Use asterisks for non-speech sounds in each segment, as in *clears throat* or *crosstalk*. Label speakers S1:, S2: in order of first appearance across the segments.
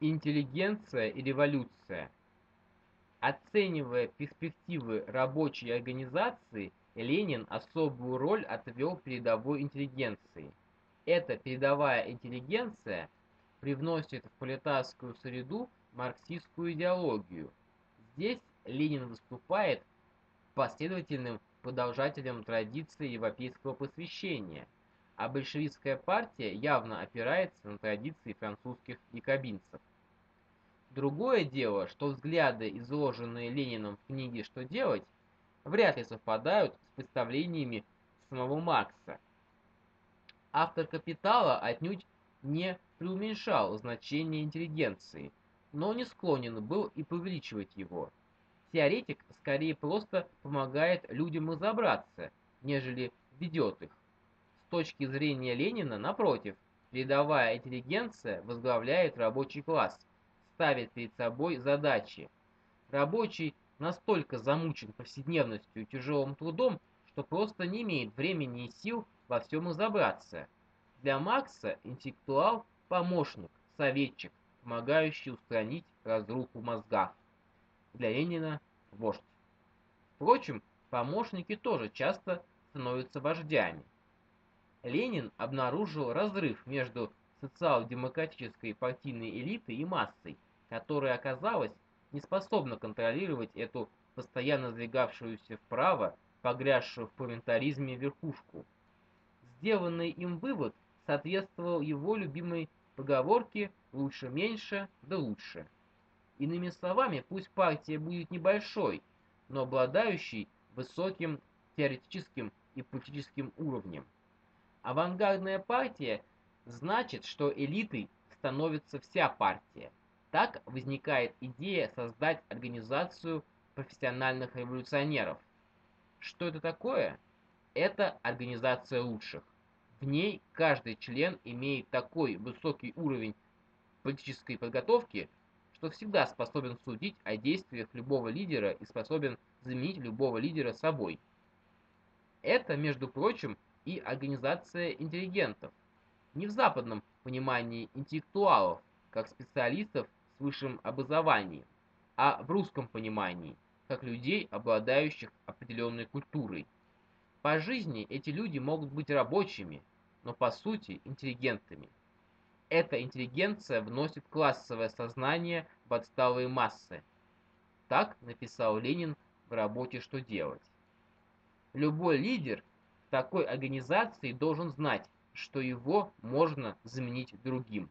S1: Интеллигенция и революция. Оценивая перспективы рабочей организации, Ленин особую роль отвел передовой интеллигенции. Эта передовая интеллигенция привносит в пролетарскую среду марксистскую идеологию. Здесь Ленин выступает последовательным продолжателем традиции европейского просвещения, а большевистская партия явно опирается на традиции французских якобинцев. Другое дело, что взгляды, изложенные Лениным в книге «Что делать», вряд ли совпадают с представлениями самого Маркса. Автор «Капитала» отнюдь не преуменьшал значение интеллигенции, но не склонен был и преувеличивать его. Теоретик скорее просто помогает людям разобраться, нежели ведет их. Точки зрения Ленина, напротив, передовая интеллигенция возглавляет рабочий класс, ставит перед собой задачи. Рабочий настолько замучен повседневностью и тяжелым трудом, что просто не имеет времени и сил во всем разобраться. Для Маркса интеллектуал – помощник, советчик, помогающий устранить разруху в мозгах. Для Ленина – вождь. Впрочем, помощники тоже часто становятся вождями. Ленин обнаружил разрыв между социал-демократической партийной элитой и массой, которая оказалась не способна контролировать эту постоянно сдвигавшуюся вправо, погрязшую в парламентаризме верхушку. Сделанный им вывод соответствовал его любимой поговорке «лучше меньше, да лучше». Иными словами, пусть партия будет небольшой, но обладающей высоким теоретическим и политическим уровнем. Авангардная партия значит, что элитой становится вся партия. Так возникает идея создать организацию профессиональных революционеров. Что это такое? Это организация лучших. В ней каждый член имеет такой высокий уровень политической подготовки, что всегда способен судить о действиях любого лидера и способен заменить любого лидера собой. Это, между прочим, и организация интеллигентов. Не в западном понимании интеллектуалов, как специалистов с высшим образованием, а в русском понимании, как людей, обладающих определенной культурой. По жизни эти люди могут быть рабочими, но по сути интеллигентами. Эта интеллигенция вносит классовое сознание в отсталые массы. Так написал Ленин в работе «Что делать?». Любой лидер такой организации должен знать, что его можно заменить другим.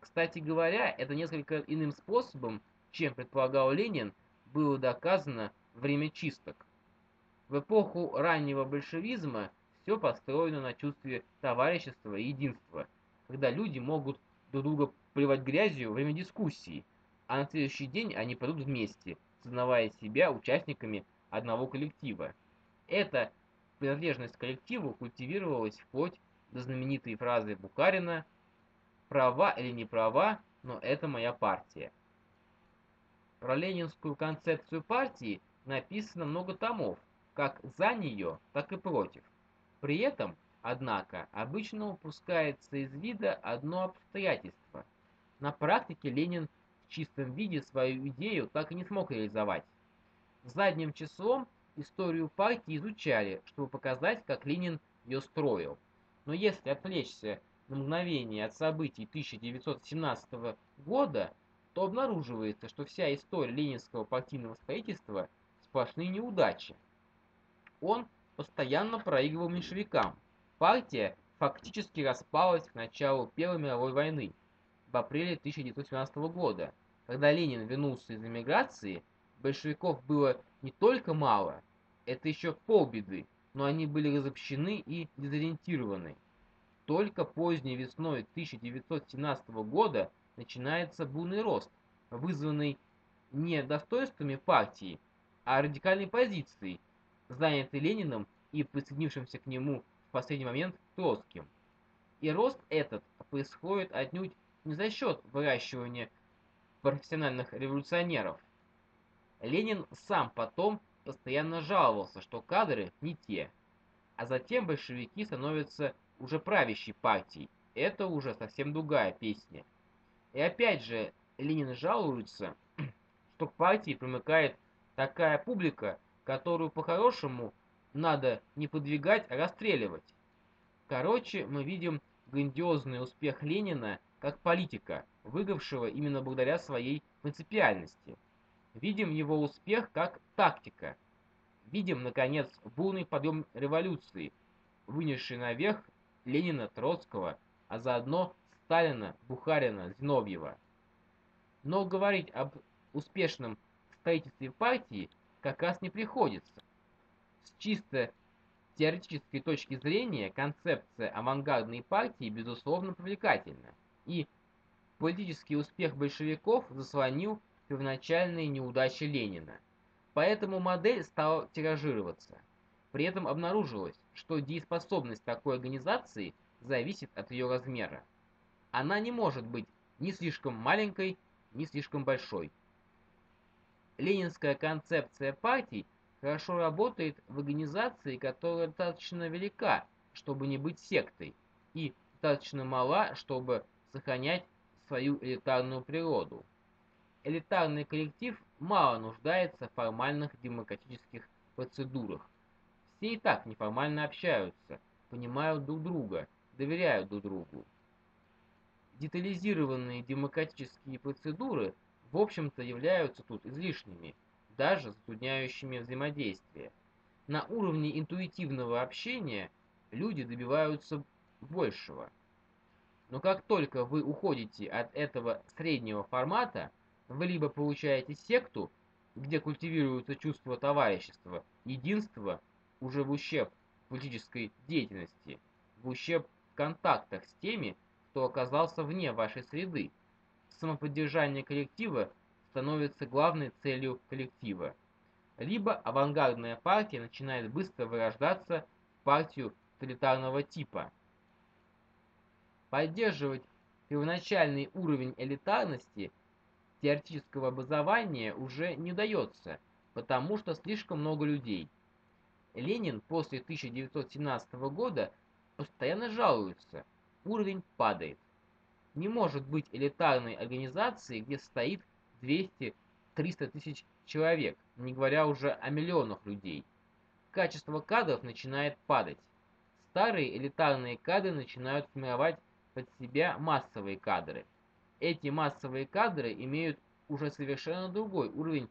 S1: Кстати говоря, это несколько иным способом, чем предполагал Ленин, было доказано время чисток. В эпоху раннего большевизма все построено на чувстве товарищества и единства, когда люди могут друг друга плевать грязью во время дискуссии, а на следующий день они пойдут вместе, сознавая себя участниками одного коллектива. Эта принадлежность к коллективу культивировалась вплоть до знаменитой фразы Букарина права или не права, но это моя партия. Про ленинскую концепцию партии написано много томов, как за нее, так и против. При этом, однако, обычно упускается из вида одно обстоятельство. На практике Ленин в чистом виде свою идею так и не смог реализовать. Задним числом историю партии изучали, чтобы показать, как Ленин ее строил. Но если отвлечься на мгновение от событий 1917 года, то обнаруживается, что вся история ленинского партийного строительства сплошные неудачи. Он постоянно проигрывал меньшевикам. Партия фактически распалась к началу Первой мировой войны в апреле 1917 года. Когда Ленин вернулся из эмиграции, большевиков было не только мало, это еще полбеды, но они были разобщены и дезориентированы. Только поздней весной 1917 года начинается бурный рост, вызванный не достоинствами партии, а радикальной позицией, занятой Лениным и присоединившимся к нему в последний момент Троцким. И рост этот происходит отнюдь не за счет выращивания профессиональных революционеров. Ленин сам потом постоянно жаловался, что кадры не те, а затем большевики становятся уже правящей партией. Это уже совсем другая песня. И опять же, Ленин жалуется, *clears throat* что к партии примыкает такая публика, которую по-хорошему надо не подвигать, а расстреливать. Короче, мы видим грандиозный успех Ленина как политика, выигравшего именно благодаря своей принципиальности. Видим его успех как тактика. Видим, наконец, бурный подъем революции, вынесший наверх Ленина, Троцкого, а заодно Сталина, Бухарина, Зиновьева. Но говорить об успешном строительстве партии как раз не приходится. С чисто теоретической точки зрения концепция авангардной партии безусловно привлекательна, и политический успех большевиков заслонил первоначальные неудачи Ленина. Поэтому модель стала тиражироваться. При этом обнаружилось, что дееспособность такой организации зависит от ее размера. Она не может быть ни слишком маленькой, ни слишком большой. Ленинская концепция партий хорошо работает в организации, которая достаточно велика, чтобы не быть сектой, и достаточно мала, чтобы сохранять свою элитарную природу. Элитарный коллектив мало нуждается в формальных демократических процедурах. Все и так неформально общаются, понимают друг друга, доверяют друг другу. Детализированные демократические процедуры, в общем-то, являются тут излишними, даже затрудняющими взаимодействие. На уровне интуитивного общения люди добиваются большего. Но как только вы уходите от этого среднего формата, вы либо получаете секту, где культивируется чувство товарищества, единства уже в ущерб политической деятельности, в ущерб контактах с теми, кто оказался вне вашей среды. Самоподдержание коллектива становится главной целью коллектива. Либо авангардная партия начинает быстро вырождаться в партию тоталитарного типа. Поддерживать первоначальный уровень элитарности теоретического образования уже не удается, потому что слишком много людей. Ленин после 1917 года постоянно жалуется, уровень падает. Не может быть элитарной организации, где стоит 200-300 тысяч человек, не говоря уже о миллионах людей. Качество кадров начинает падать. Старые элитарные кадры начинают формировать под себя массовые кадры. Эти массовые кадры имеют уже совершенно другой уровень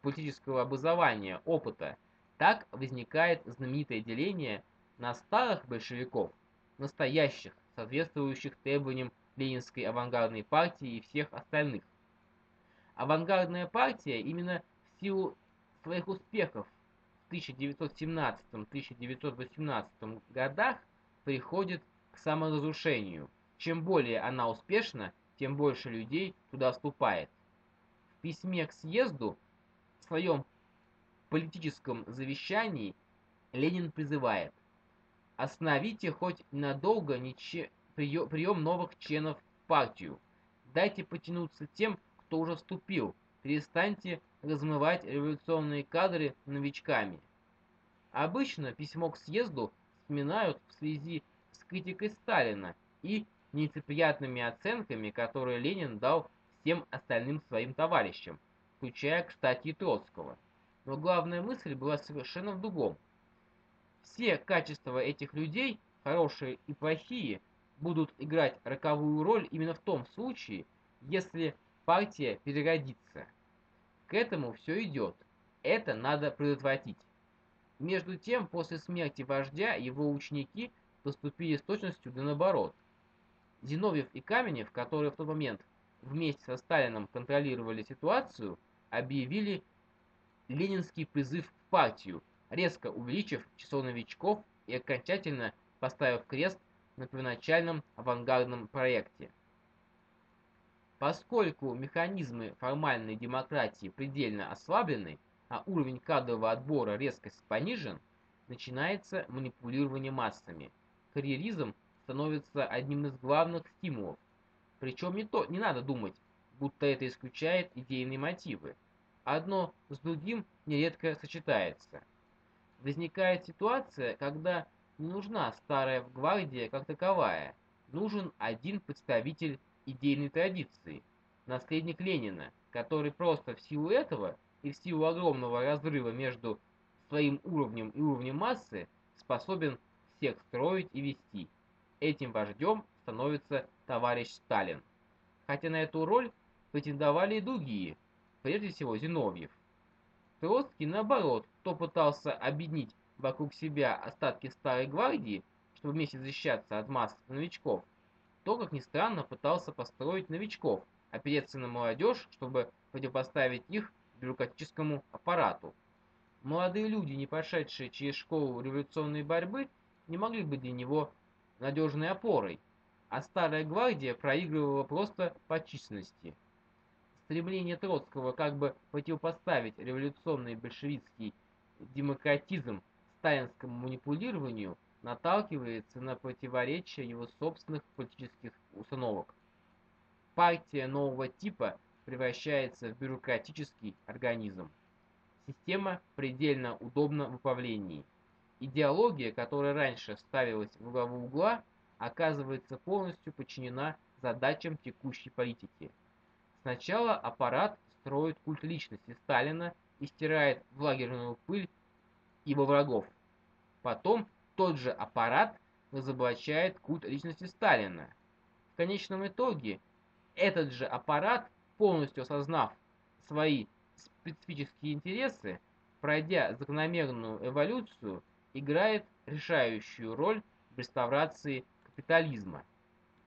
S1: политического образования, опыта. Так возникает знаменитое деление на старых большевиков, настоящих, соответствующих требованиям ленинской авангардной партии и всех остальных. Авангардная партия именно в силу своих успехов в 1917-1918 годах приходит к саморазрушению. Чем более она успешна, тем больше людей туда вступает. В письме к съезду в своем политическом завещании Ленин призывает «Остановите хоть ненадолго прием новых членов в партию. Дайте потянуться тем, кто уже вступил. Перестаньте размывать революционные кадры новичками. Обычно письмо к съезду вспоминают в связи с критикой Сталина и нелицеприятными оценками, которые Ленин дал всем остальным своим товарищам, включая, кстати, и Троцкого. Но главная мысль была совершенно в другом. Все качества этих людей, хорошие и плохие, будут играть роковую роль именно в том случае, если партия переродится. К этому все идет. Это надо предотвратить. Между тем, после смерти вождя его ученики поступили с точностью да наоборот. Зиновьев и Каменев, которые в тот момент вместе со Сталином контролировали ситуацию, объявили ленинский призыв в партию, резко увеличив число новичков и окончательно поставив крест на первоначальном авангардном проекте. Поскольку механизмы формальной демократии предельно ослаблены, а уровень кадрового отбора резко понижен, начинается манипулирование массами. Карьеризм становится одним из главных стимулов. Причем не, то, не надо думать, будто это исключает идейные мотивы. Одно с другим нередко сочетается. Возникает ситуация, когда не нужна старая гвардия как таковая, нужен один представитель идейной традиции. наследник Ленина, который просто в силу этого и в силу огромного разрыва между своим уровнем и уровнем массы способен всех строить и вести. Этим вождем становится товарищ Сталин. Хотя на эту роль претендовали и другие, прежде всего Зиновьев. Троцкий, наоборот, то пытался объединить вокруг себя остатки старой гвардии, чтобы вместе защищаться от масс новичков, то, как ни странно, пытался построить новичков, опереться на молодежь, чтобы противопоставить их бюрократическому аппарату. Молодые люди, не прошедшие через школу революционной борьбы, не могли быть для него надежной опорой, а старая гвардия проигрывала просто по численности. Стремление Троцкого как бы противопоставить революционный большевистский демократизм сталинскому манипулированию наталкивается на противоречия его собственных политических установок. Партия нового типа превращается в бюрократический организм. Система предельно удобна в управлении. Идеология, которая раньше ставилась в главу угла, оказывается полностью подчинена задачам текущей политики. Сначала аппарат строит культ личности Сталина и стирает в лагерную пыль его врагов. Потом тот же аппарат разоблачает культ личности Сталина. В конечном итоге этот же аппарат, полностью осознав свои специфические интересы, пройдя закономерную эволюцию, играет решающую роль в реставрации капитализма –